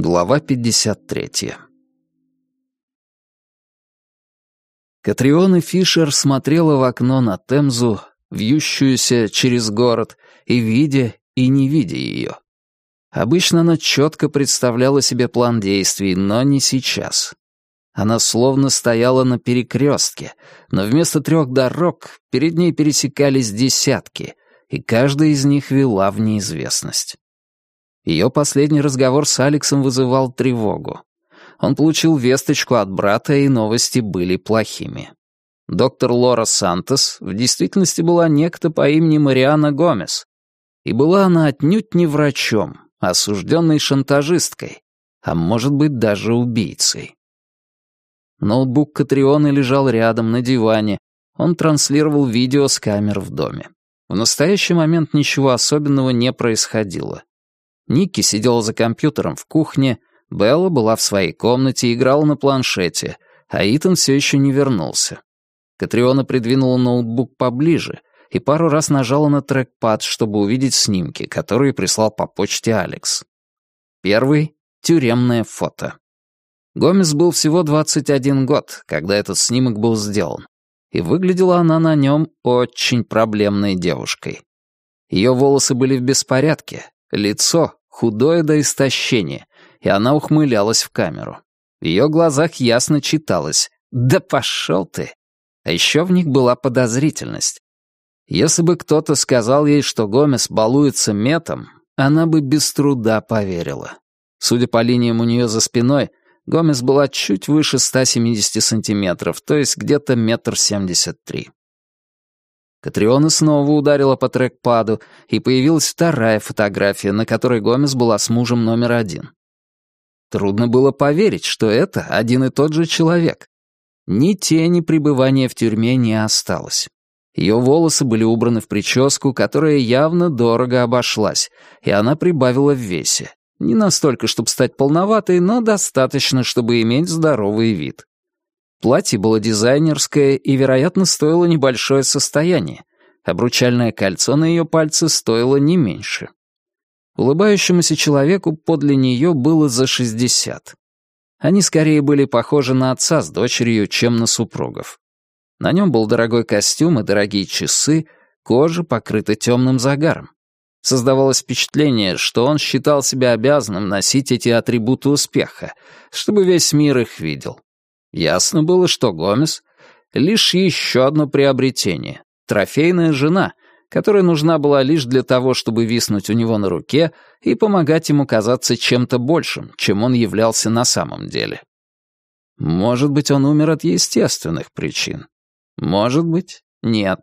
Глава 53. Катриона Фишер смотрела в окно на Темзу, вьющуюся через город, и видя, и не видя ее. Обычно она четко представляла себе план действий, но не сейчас. Она словно стояла на перекрестке, но вместо трех дорог перед ней пересекались десятки, и каждая из них вела в неизвестность. Ее последний разговор с Алексом вызывал тревогу. Он получил весточку от брата, и новости были плохими. Доктор Лора Сантос в действительности была некто по имени Мариана Гомес. И была она отнюдь не врачом, а осужденной шантажисткой, а может быть даже убийцей. Ноутбук Катрионы лежал рядом на диване. Он транслировал видео с камер в доме. В настоящий момент ничего особенного не происходило. Никки сидела за компьютером в кухне, Белла была в своей комнате и играла на планшете, а Итан все еще не вернулся. Катриона придвинула ноутбук поближе и пару раз нажала на трекпад, чтобы увидеть снимки, которые прислал по почте Алекс. Первый — тюремное фото. Гомес был всего 21 год, когда этот снимок был сделан, и выглядела она на нем очень проблемной девушкой. Ее волосы были в беспорядке, лицо худое до истощения, и она ухмылялась в камеру. В ее глазах ясно читалось «Да пошел ты!» А еще в них была подозрительность. Если бы кто-то сказал ей, что Гомес балуется метом, она бы без труда поверила. Судя по линиям у нее за спиной, Гомес была чуть выше 170 сантиметров, то есть где-то метр семьдесят три. Катриона снова ударила по трекпаду, и появилась вторая фотография, на которой Гомес была с мужем номер один. Трудно было поверить, что это один и тот же человек. Ни тени пребывания в тюрьме не осталось. Ее волосы были убраны в прическу, которая явно дорого обошлась, и она прибавила в весе. Не настолько, чтобы стать полноватой, но достаточно, чтобы иметь здоровый вид. Платье было дизайнерское и, вероятно, стоило небольшое состояние. Обручальное кольцо на ее пальце стоило не меньше. Улыбающемуся человеку подле нее было за шестьдесят. Они скорее были похожи на отца с дочерью, чем на супругов. На нем был дорогой костюм и дорогие часы, кожа покрыта темным загаром. Создавалось впечатление, что он считал себя обязанным носить эти атрибуты успеха, чтобы весь мир их видел. Ясно было, что Гомес — лишь еще одно приобретение, трофейная жена, которая нужна была лишь для того, чтобы виснуть у него на руке и помогать ему казаться чем-то большим, чем он являлся на самом деле. Может быть, он умер от естественных причин. Может быть, нет.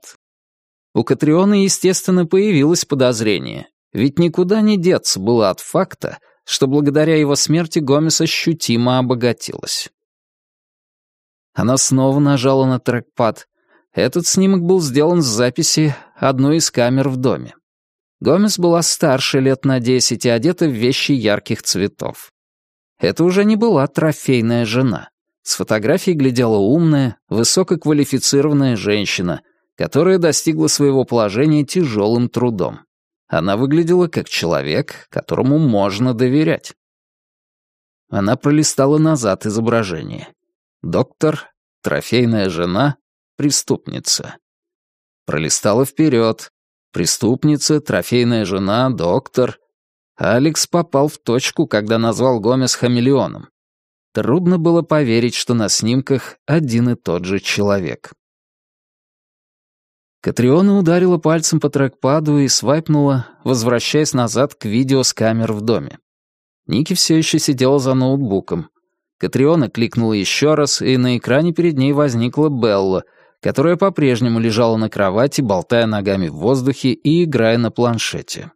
У Катриона, естественно, появилось подозрение, ведь никуда не деться было от факта, что благодаря его смерти Гомес ощутимо обогатилась. Она снова нажала на трекпад. Этот снимок был сделан с записи одной из камер в доме. Гомес была старше лет на десять и одета в вещи ярких цветов. Это уже не была трофейная жена. С фотографией глядела умная, высококвалифицированная женщина, которая достигла своего положения тяжелым трудом. Она выглядела как человек, которому можно доверять. Она пролистала назад изображение. Доктор, трофейная жена, преступница. Пролистала вперед. Преступница, трофейная жена, доктор. Алекс попал в точку, когда назвал Гомес хамелеоном. Трудно было поверить, что на снимках один и тот же человек. Катриона ударила пальцем по трекпаду и свайпнула, возвращаясь назад к видео с камер в доме. Ники все еще сидела за ноутбуком. Катриона кликнула еще раз, и на экране перед ней возникла Белла, которая по-прежнему лежала на кровати, болтая ногами в воздухе и играя на планшете.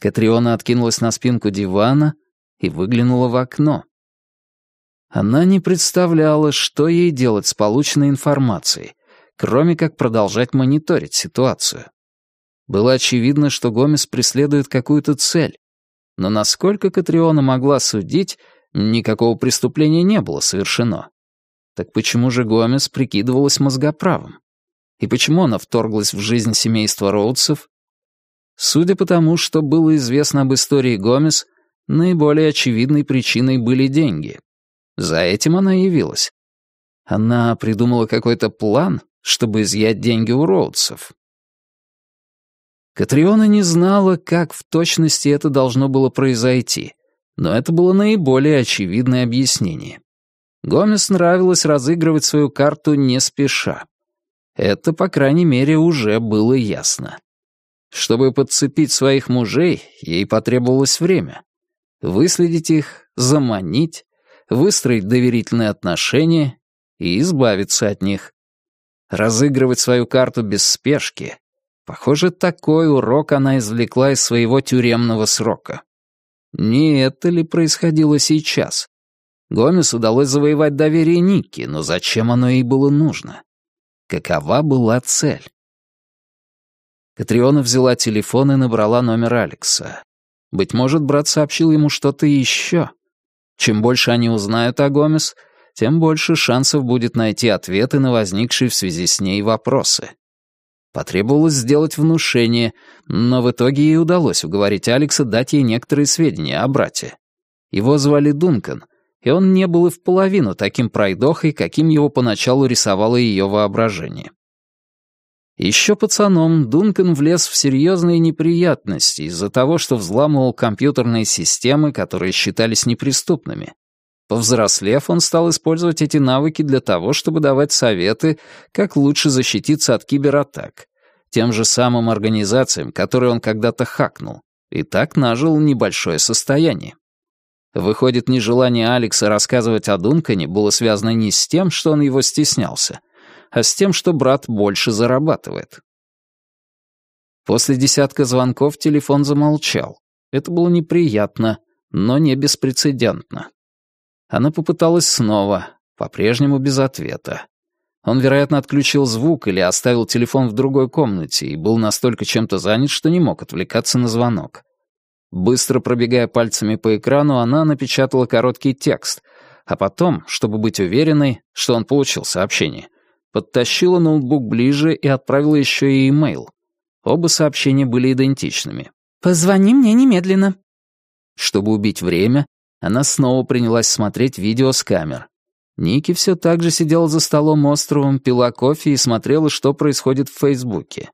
Катриона откинулась на спинку дивана и выглянула в окно. Она не представляла, что ей делать с полученной информацией, кроме как продолжать мониторить ситуацию. Было очевидно, что Гомес преследует какую-то цель, но насколько Катриона могла судить, Никакого преступления не было совершено. Так почему же Гомес прикидывалась мозгоправым? И почему она вторглась в жизнь семейства Роудсов? Судя по тому, что было известно об истории Гомес, наиболее очевидной причиной были деньги. За этим она явилась. Она придумала какой-то план, чтобы изъять деньги у Роудсов. Катриона не знала, как в точности это должно было произойти, но это было наиболее очевидное объяснение. Гомес нравилось разыгрывать свою карту не спеша. Это, по крайней мере, уже было ясно. Чтобы подцепить своих мужей, ей потребовалось время. Выследить их, заманить, выстроить доверительные отношения и избавиться от них. Разыгрывать свою карту без спешки. Похоже, такой урок она извлекла из своего тюремного срока. Не это ли происходило сейчас? Гомес удалось завоевать доверие Никки, но зачем оно ей было нужно? Какова была цель? Катриона взяла телефон и набрала номер Алекса. Быть может, брат сообщил ему что-то еще. Чем больше они узнают о Гомес, тем больше шансов будет найти ответы на возникшие в связи с ней вопросы. Потребовалось сделать внушение, но в итоге ей удалось уговорить Алекса дать ей некоторые сведения о брате. Его звали Дункан, и он не был и в половину таким пройдохой, каким его поначалу рисовало ее воображение. Еще пацаном Дункан влез в серьезные неприятности из-за того, что взламывал компьютерные системы, которые считались неприступными. Повзрослев, он стал использовать эти навыки для того, чтобы давать советы, как лучше защититься от кибератак, тем же самым организациям, которые он когда-то хакнул, и так нажил небольшое состояние. Выходит, нежелание Алекса рассказывать о Дункане было связано не с тем, что он его стеснялся, а с тем, что брат больше зарабатывает. После десятка звонков телефон замолчал. Это было неприятно, но не беспрецедентно. Она попыталась снова, по-прежнему без ответа. Он, вероятно, отключил звук или оставил телефон в другой комнате и был настолько чем-то занят, что не мог отвлекаться на звонок. Быстро пробегая пальцами по экрану, она напечатала короткий текст, а потом, чтобы быть уверенной, что он получил сообщение, подтащила ноутбук ближе и отправила еще и имейл. Оба сообщения были идентичными. «Позвони мне немедленно». Чтобы убить время, она снова принялась смотреть видео с камер. Ники все так же сидела за столом островом, пила кофе и смотрела, что происходит в Фейсбуке.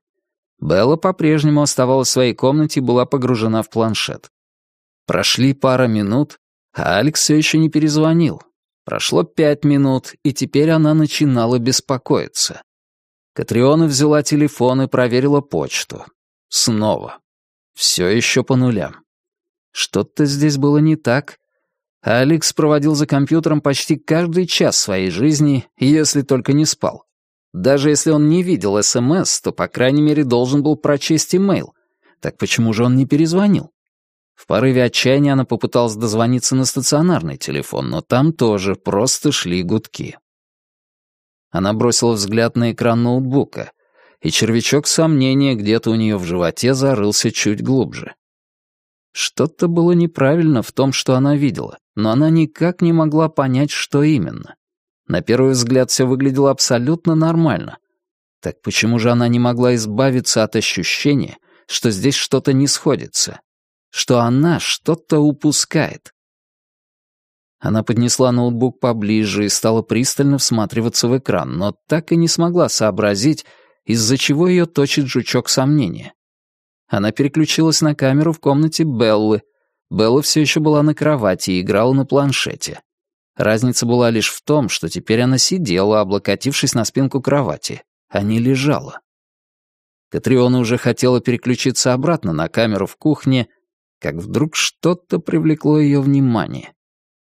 Белла по-прежнему оставалась в своей комнате и была погружена в планшет. Прошли пара минут, а Алекс все еще не перезвонил. Прошло пять минут, и теперь она начинала беспокоиться. Катриона взяла телефон и проверила почту. Снова. Все еще по нулям. Что-то здесь было не так. Алекс проводил за компьютером почти каждый час своей жизни, если только не спал. Даже если он не видел СМС, то, по крайней мере, должен был прочесть имейл. Так почему же он не перезвонил? В порыве отчаяния она попыталась дозвониться на стационарный телефон, но там тоже просто шли гудки. Она бросила взгляд на экран ноутбука, и червячок сомнения где-то у нее в животе зарылся чуть глубже. Что-то было неправильно в том, что она видела, но она никак не могла понять, что именно. На первый взгляд все выглядело абсолютно нормально. Так почему же она не могла избавиться от ощущения, что здесь что-то не сходится? что она что-то упускает. Она поднесла ноутбук поближе и стала пристально всматриваться в экран, но так и не смогла сообразить, из-за чего ее точит жучок сомнения. Она переключилась на камеру в комнате Беллы. Белла все еще была на кровати и играла на планшете. Разница была лишь в том, что теперь она сидела, облокотившись на спинку кровати, а не лежала. Катриона уже хотела переключиться обратно на камеру в кухне, как вдруг что-то привлекло ее внимание.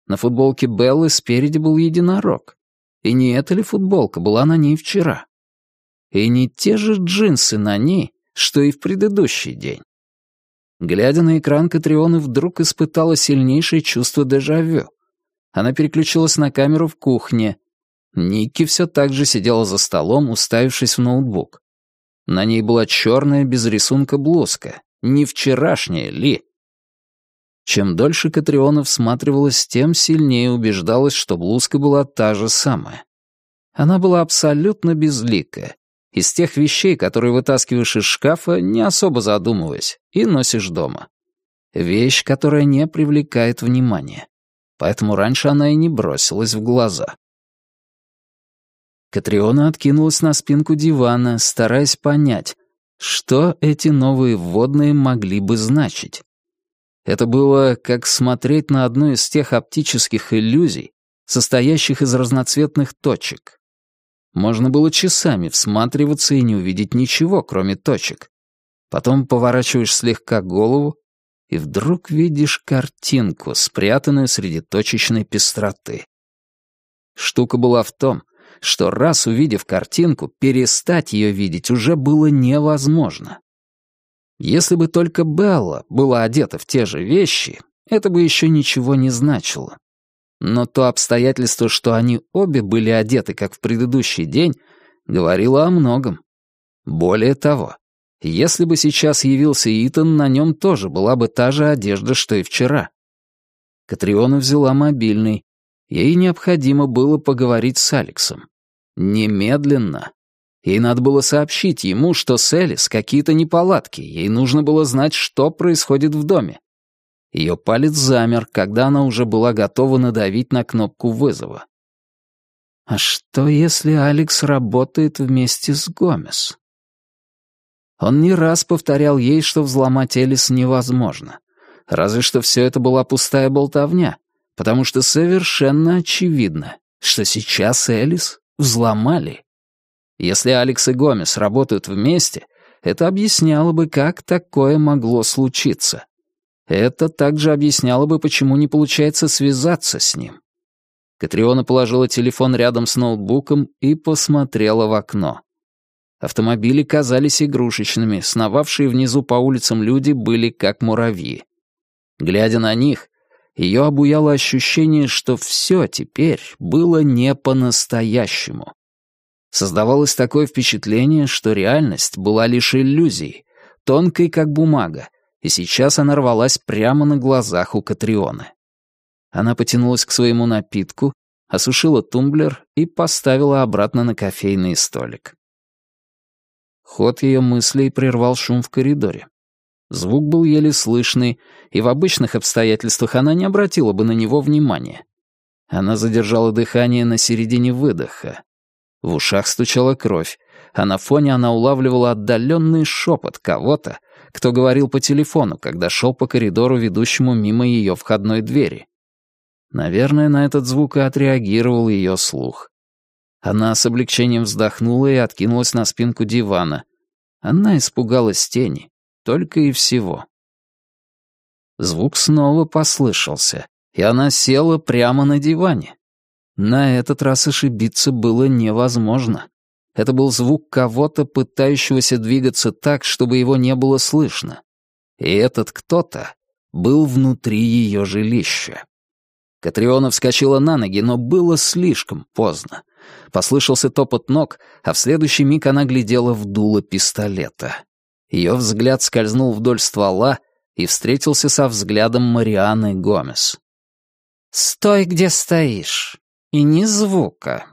На футболке Беллы спереди был единорог. И не эта ли футболка была на ней вчера? И не те же джинсы на ней, что и в предыдущий день. Глядя на экран, Катрионы вдруг испытала сильнейшее чувство дежавю. Она переключилась на камеру в кухне. Никки все так же сидела за столом, уставившись в ноутбук. На ней была черная без рисунка блузка. Не вчерашняя ли? Чем дольше Катриона всматривалась, тем сильнее убеждалась, что блузка была та же самая. Она была абсолютно безликая. Из тех вещей, которые вытаскиваешь из шкафа, не особо задумываясь, и носишь дома. Вещь, которая не привлекает внимания. Поэтому раньше она и не бросилась в глаза. Катриона откинулась на спинку дивана, стараясь понять, что эти новые вводные могли бы значить. Это было как смотреть на одну из тех оптических иллюзий, состоящих из разноцветных точек. Можно было часами всматриваться и не увидеть ничего, кроме точек. Потом поворачиваешь слегка голову, и вдруг видишь картинку, спрятанную среди точечной пестроты. Штука была в том, что раз увидев картинку, перестать ее видеть уже было невозможно. Если бы только Белла была одета в те же вещи, это бы еще ничего не значило. Но то обстоятельство, что они обе были одеты, как в предыдущий день, говорило о многом. Более того, если бы сейчас явился Итан, на нем тоже была бы та же одежда, что и вчера. Катриона взяла мобильный. Ей необходимо было поговорить с Алексом. Немедленно. Ей надо было сообщить ему, что с Элис какие-то неполадки, ей нужно было знать, что происходит в доме. Ее палец замер, когда она уже была готова надавить на кнопку вызова. А что, если Алекс работает вместе с Гомес? Он не раз повторял ей, что взломать Элис невозможно. Разве что все это была пустая болтовня, потому что совершенно очевидно, что сейчас Элис взломали. Если Алекс и Гомес работают вместе, это объясняло бы, как такое могло случиться. Это также объясняло бы, почему не получается связаться с ним. Катриона положила телефон рядом с ноутбуком и посмотрела в окно. Автомобили казались игрушечными, сновавшие внизу по улицам люди были как муравьи. Глядя на них, ее обуяло ощущение, что все теперь было не по-настоящему. Создавалось такое впечатление, что реальность была лишь иллюзией, тонкой как бумага, и сейчас она рвалась прямо на глазах у Катрионы. Она потянулась к своему напитку, осушила тумблер и поставила обратно на кофейный столик. Ход ее мыслей прервал шум в коридоре. Звук был еле слышный, и в обычных обстоятельствах она не обратила бы на него внимания. Она задержала дыхание на середине выдоха. В ушах стучала кровь, а на фоне она улавливала отдаленный шепот кого-то, кто говорил по телефону, когда шел по коридору, ведущему мимо ее входной двери. Наверное, на этот звук и отреагировал ее слух. Она с облегчением вздохнула и откинулась на спинку дивана. Она испугалась тени, только и всего. Звук снова послышался, и она села прямо на диване. На этот раз ошибиться было невозможно. Это был звук кого-то, пытающегося двигаться так, чтобы его не было слышно. И этот кто-то был внутри ее жилища. Катриона вскочила на ноги, но было слишком поздно. Послышался топот ног, а в следующий миг она глядела в дуло пистолета. Ее взгляд скользнул вдоль ствола и встретился со взглядом Марианы Гомес. «Стой, где стоишь, и ни звука»,